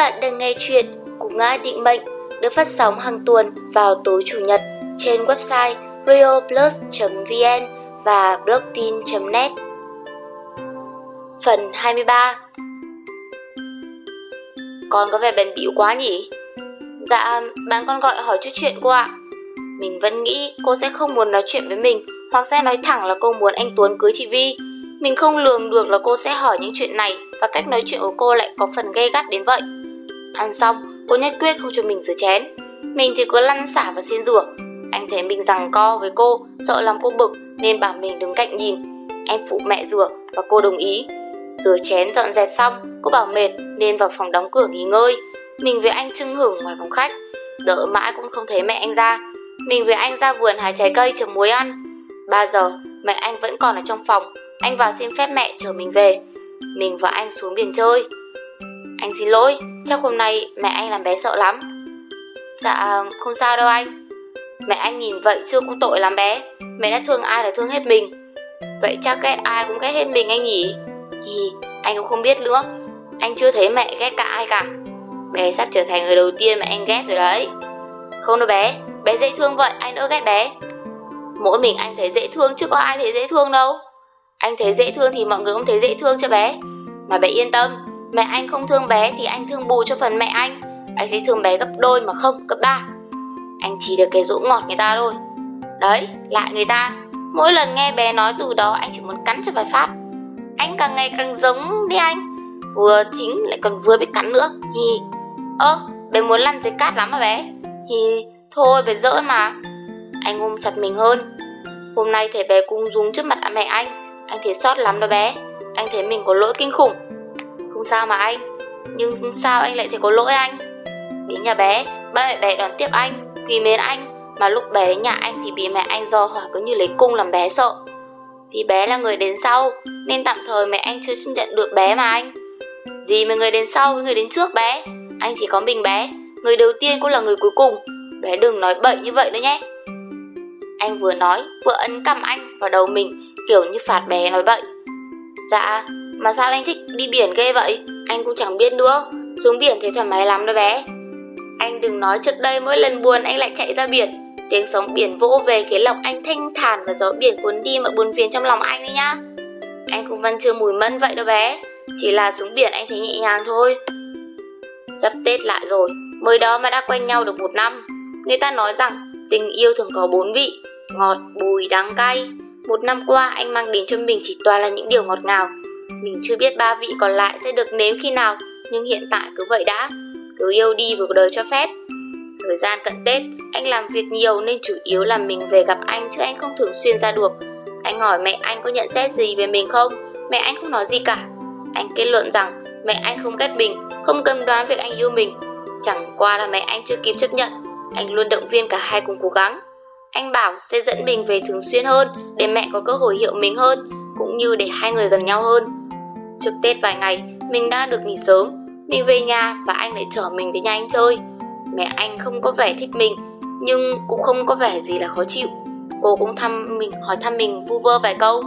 bạn đang nghe chuyện Cú ngã định mệnh được phát sóng hàng tuần vào tối chủ nhật trên website rioplus.vn và blogtin.net Phần 23 Con có vẻ bền bỉu quá nhỉ? Dạ, bạn con gọi hỏi chút chuyện cô ạ. Mình vẫn nghĩ cô sẽ không muốn nói chuyện với mình hoặc sẽ nói thẳng là cô muốn anh Tuấn cưới chị Vi. Mình không lường được là cô sẽ hỏi những chuyện này và cách nói chuyện của cô lại có phần gay gắt đến vậy. Ăn xong, cô nhất quyết không cho mình rửa chén. Mình thì cứ lăn xả và xin rửa. Anh thấy mình rằng co với cô, sợ làm cô bực nên bảo mình đứng cạnh nhìn. Em phụ mẹ rửa và cô đồng ý. Rửa chén dọn dẹp xong, cô bảo mệt nên vào phòng đóng cửa nghỉ ngơi. Mình với anh trưng hưởng ngoài phòng khách. Đợi mãi cũng không thấy mẹ anh ra. Mình với anh ra vườn hái trái cây chấm muối ăn. 3 giờ, mẹ anh vẫn còn ở trong phòng. Anh vào xin phép mẹ chở mình về. Mình và anh xuống biển chơi. Anh xin lỗi, chắc hôm nay mẹ anh làm bé sợ lắm. Dạ, không sao đâu anh. Mẹ anh nhìn vậy chưa cũng tội lắm bé. Mẹ đã thương ai là thương hết mình. Vậy chắc ghét ai cũng ghét hết mình anh nhỉ? Hì, anh cũng không biết nữa. Anh chưa thấy mẹ ghét cả ai cả. Bé sắp trở thành người đầu tiên mà anh ghét rồi đấy. Không đâu bé, bé dễ thương vậy, anh đỡ ghét bé. Mỗi mình anh thấy dễ thương chứ có ai thấy dễ thương đâu. Anh thấy dễ thương thì mọi người cũng thấy dễ thương cho bé. Mà bé yên tâm, mẹ anh không thương bé thì anh thương bù cho phần mẹ anh. Anh sẽ thương bé gấp đôi mà không gấp ba. Anh chỉ được cái dỗ ngọt người ta thôi. Đấy, lại người ta. Mỗi lần nghe bé nói từ đó anh chỉ muốn cắn cho vài phát. Anh càng ngày càng giống đi anh. Vừa chính lại còn vừa biết cắn nữa. Hi. Ơ, bé muốn lăn dưới cát lắm mà bé. Hi, thôi bé giỡn mà. Anh ôm chặt mình hơn. Hôm nay thấy bé cung rúng trước mặt mẹ anh. Anh thấy sót lắm đó bé. Anh thấy mình có lỗi kinh khủng. Không sao mà anh. Nhưng sao anh lại thấy có lỗi anh? Đến nhà bé, ba mẹ bé đón tiếp anh, quý mến anh. Mà lúc bé đến nhà anh thì bị mẹ anh do hỏi cứ như lấy cung làm bé sợ. Vì bé là người đến sau, nên tạm thời mẹ anh chưa chấp nhận được bé mà anh. Gì mà người đến sau với người đến trước bé, anh chỉ có mình bé, người đầu tiên cũng là người cuối cùng. Bé đừng nói bậy như vậy nữa nhé. Anh vừa nói, vừa ấn cầm anh vào đầu mình, kiểu như phạt bé nói bậy. Dạ, mà sao anh thích đi biển ghê vậy? Anh cũng chẳng biết nữa, xuống biển thấy thoải mái lắm đó bé. Anh đừng nói trước đây mỗi lần buồn anh lại chạy ra biển. Tiếng sóng biển vỗ về khiến lòng anh thanh thản và gió biển cuốn đi mọi buồn phiền trong lòng anh đấy nhá. Anh cũng vẫn chưa mùi mẫn vậy đâu bé. Chỉ là xuống biển anh thấy nhẹ nhàng thôi. Sắp Tết lại rồi. Mới đó mà đã quen nhau được một năm. Người ta nói rằng tình yêu thường có bốn vị Ngọt, bùi, đắng, cay. Một năm qua anh mang đến cho mình chỉ toàn là những điều ngọt ngào. Mình chưa biết ba vị còn lại sẽ được nếm khi nào Nhưng hiện tại cứ vậy đã cứ yêu đi vừa đời cho phép. Thời gian cận Tết, anh làm việc nhiều nên chủ yếu là mình về gặp anh chứ anh không thường xuyên ra được. Anh hỏi mẹ anh có nhận xét gì về mình không? Mẹ anh không nói gì cả. Anh kết luận rằng mẹ anh không ghét mình, không cấm đoán việc anh yêu mình. Chẳng qua là mẹ anh chưa kịp chấp nhận. Anh luôn động viên cả hai cùng cố gắng. Anh bảo sẽ dẫn mình về thường xuyên hơn để mẹ có cơ hội hiểu mình hơn, cũng như để hai người gần nhau hơn. Trước Tết vài ngày, mình đã được nghỉ sớm mình về nhà và anh lại chở mình tới nhà anh chơi Mẹ anh không có vẻ thích mình Nhưng cũng không có vẻ gì là khó chịu Cô cũng thăm mình hỏi thăm mình vu vơ vài câu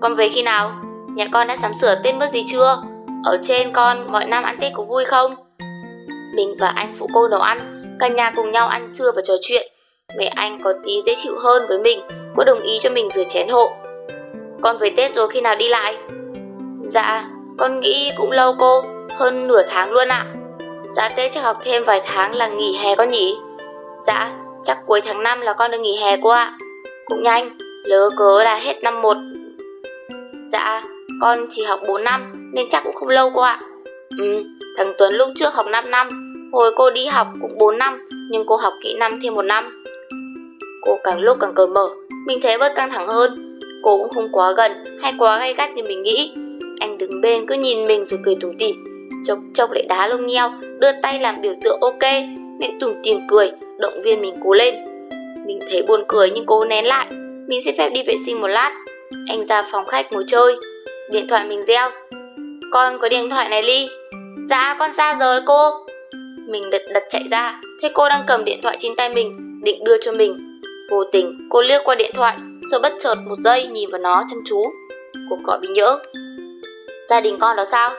Con về khi nào? Nhà con đã sắm sửa tên bớt gì chưa? Ở trên con mọi năm ăn Tết có vui không? Mình và anh phụ cô nấu ăn Cả nhà cùng nhau ăn trưa và trò chuyện Mẹ anh có tí dễ chịu hơn với mình Cô đồng ý cho mình rửa chén hộ con về Tết rồi khi nào đi lại? Dạ, con nghĩ cũng lâu cô hơn nửa tháng luôn ạ. Dạ Tết chắc học thêm vài tháng là nghỉ hè con nhỉ? Dạ, chắc cuối tháng 5 là con được nghỉ hè cô ạ. Cũng nhanh, lỡ cớ là hết năm 1. Dạ, con chỉ học 4 năm nên chắc cũng không lâu cô ạ. Ừ, thằng Tuấn lúc trước học 5 năm, hồi cô đi học cũng 4 năm, nhưng cô học kỹ năm thêm một năm. Cô càng lúc càng cởi mở, mình thấy bớt căng thẳng hơn. Cô cũng không quá gần hay quá gay gắt như mình nghĩ. Anh đứng bên cứ nhìn mình rồi cười tủm tỉm. Chốc chốc lại đá lông nheo, đưa tay làm biểu tượng ok, miệng tủm tỉm cười, động viên mình cố lên. Mình thấy buồn cười nhưng cố nén lại, mình xin phép đi vệ sinh một lát. Anh ra phòng khách ngồi chơi, điện thoại mình reo. Con có điện thoại này ly. Dạ con ra giờ cô. Mình lật đật chạy ra, thấy cô đang cầm điện thoại trên tay mình, định đưa cho mình. Vô tình, cô liếc qua điện thoại rồi bất chợt một giây nhìn vào nó chăm chú cuộc gọi bị nhỡ gia đình con đó sao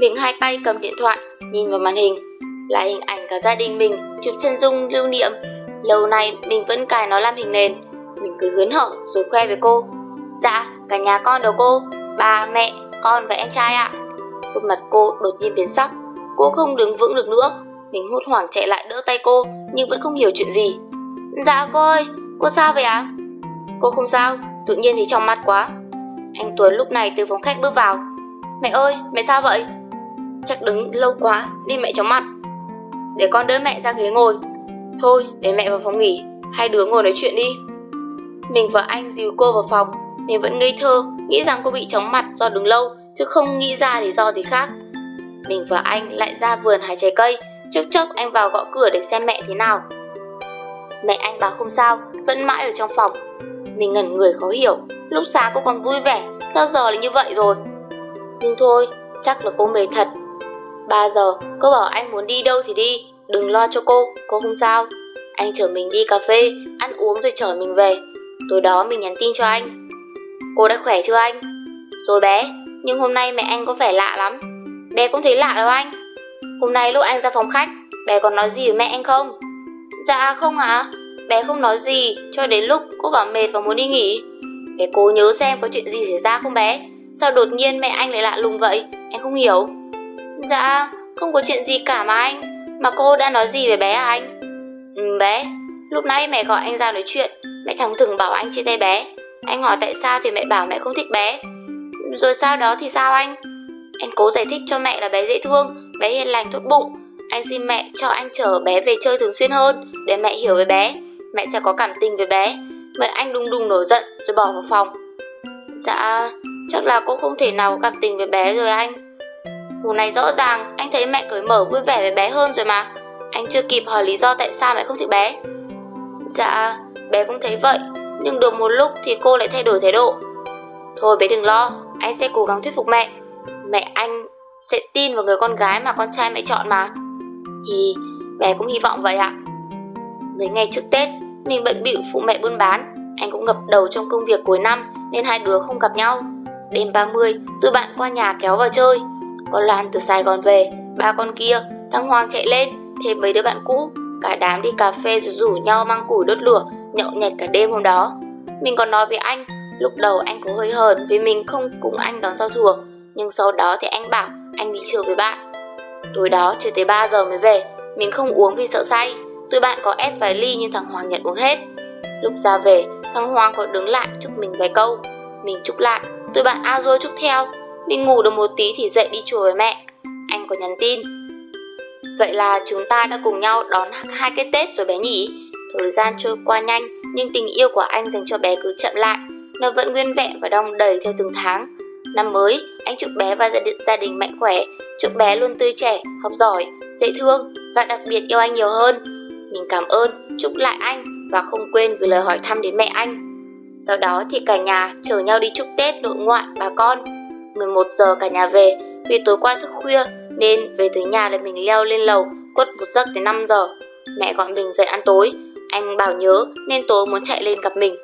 mình hai tay cầm điện thoại, nhìn vào màn hình là hình ảnh cả gia đình mình chụp chân dung lưu niệm. Lâu nay mình vẫn cài nó làm hình nền. Mình cười hớn hở rồi khoe với cô. Dạ, cả nhà con đó cô, ba, mẹ, con và em trai ạ. Khuôn mặt cô đột nhiên biến sắc. Cô không đứng vững được nữa. Mình hốt hoảng chạy lại đỡ tay cô nhưng vẫn không hiểu chuyện gì. Dạ cô ơi, cô sao vậy ạ? Cô không sao, tự nhiên thì trong mắt quá. Anh Tuấn lúc này từ phòng khách bước vào. Mẹ ơi, mẹ sao vậy? Chắc đứng lâu quá đi mẹ chóng mặt. Để con đỡ mẹ ra ghế ngồi. Thôi, để mẹ vào phòng nghỉ, hai đứa ngồi nói chuyện đi. Mình và anh dìu cô vào phòng, mình vẫn ngây thơ, nghĩ rằng cô bị chóng mặt do đứng lâu, chứ không nghĩ ra lý do gì khác. Mình và anh lại ra vườn hái trái cây, chốc chốc anh vào gõ cửa để xem mẹ thế nào. Mẹ anh bảo không sao, vẫn mãi ở trong phòng. Mình ngẩn người khó hiểu, lúc sáng cô còn vui vẻ, sao giờ lại như vậy rồi? Nhưng thôi, chắc là cô mệt thật. 3 giờ, cô bảo anh muốn đi đâu thì đi, đừng lo cho cô, cô không sao. Anh chở mình đi cà phê, ăn uống rồi chở mình về. Tối đó mình nhắn tin cho anh. Cô đã khỏe chưa anh? Rồi bé, nhưng hôm nay mẹ anh có vẻ lạ lắm. Bé cũng thấy lạ đâu anh. Hôm nay lúc anh ra phòng khách, bé còn nói gì với mẹ anh không? Dạ không ạ, à? Bé không nói gì cho đến lúc cô bảo mệt và muốn đi nghỉ. Bé cố nhớ xem có chuyện gì xảy ra không bé. Sao đột nhiên mẹ anh lại lạ lùng vậy? Anh không hiểu. Dạ, không có chuyện gì cả mà anh. Mà cô đã nói gì về bé à anh? Ừ bé, lúc nãy mẹ gọi anh ra nói chuyện, mẹ thẳng thừng bảo anh chia tay bé. Anh hỏi tại sao thì mẹ bảo mẹ không thích bé. Rồi sau đó thì sao anh? Anh cố giải thích cho mẹ là bé dễ thương, bé hiền lành tốt bụng. Anh xin mẹ cho anh chở bé về chơi thường xuyên hơn để mẹ hiểu về bé. Mẹ sẽ có cảm tình với bé. Mẹ anh đùng đùng nổi giận rồi bỏ vào phòng. Dạ, chắc là cô không thể nào có cảm tình với bé rồi anh. Hôm nay rõ ràng anh thấy mẹ cởi mở vui vẻ với bé hơn rồi mà. Anh chưa kịp hỏi lý do tại sao mẹ không thích bé. Dạ, bé cũng thấy vậy, nhưng được một lúc thì cô lại thay đổi thái độ. Thôi bé đừng lo, anh sẽ cố gắng thuyết phục mẹ. Mẹ anh sẽ tin vào người con gái mà con trai mẹ chọn mà. Thì bé cũng hy vọng vậy ạ. Mấy ngày trước Tết, mình bận bịu phụ mẹ buôn bán, anh cũng ngập đầu trong công việc cuối năm nên hai đứa không gặp nhau. Đêm 30, tôi bạn qua nhà kéo vào chơi. Con Loan từ Sài Gòn về, ba con kia, thằng Hoàng chạy lên, thêm mấy đứa bạn cũ. Cả đám đi cà phê rồi rủ nhau mang củi đốt lửa, nhậu nhẹt cả đêm hôm đó. Mình còn nói với anh, lúc đầu anh có hơi hờn vì mình không cùng anh đón giao thừa. Nhưng sau đó thì anh bảo anh đi chiều với bạn. Tối đó chưa tới 3 giờ mới về, mình không uống vì sợ say. Tụi bạn có ép vài ly nhưng thằng Hoàng nhận uống hết. Lúc ra về, thằng Hoàng còn đứng lại chúc mình vài câu. Mình chúc lại, tụi bạn ao rồi chúc theo. Mình ngủ được một tí thì dậy đi chùa với mẹ. Anh có nhắn tin. Vậy là chúng ta đã cùng nhau đón hai cái Tết rồi bé nhỉ? Thời gian trôi qua nhanh, nhưng tình yêu của anh dành cho bé cứ chậm lại. Nó vẫn nguyên vẹn và đong đầy theo từng tháng. Năm mới, anh chúc bé và gia đình, gia đình mạnh khỏe, chúc bé luôn tươi trẻ, học giỏi, dễ thương và đặc biệt yêu anh nhiều hơn. Mình cảm ơn, chúc lại anh và không quên gửi lời hỏi thăm đến mẹ anh. Sau đó thì cả nhà chở nhau đi chúc Tết nội ngoại bà con. 11 giờ cả nhà về, vì tối qua thức khuya nên về tới nhà là mình leo lên lầu quất một giấc tới 5 giờ. Mẹ gọi mình dậy ăn tối, anh bảo nhớ nên tối muốn chạy lên gặp mình.